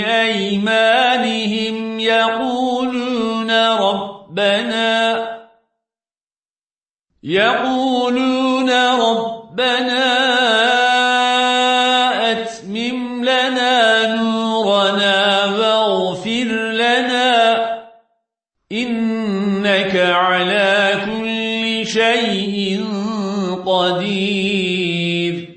وبأيمانهم يقولون ربنا يقولون ربنا أتمم لنا نورنا واغفر لنا إنك على كل شيء قدير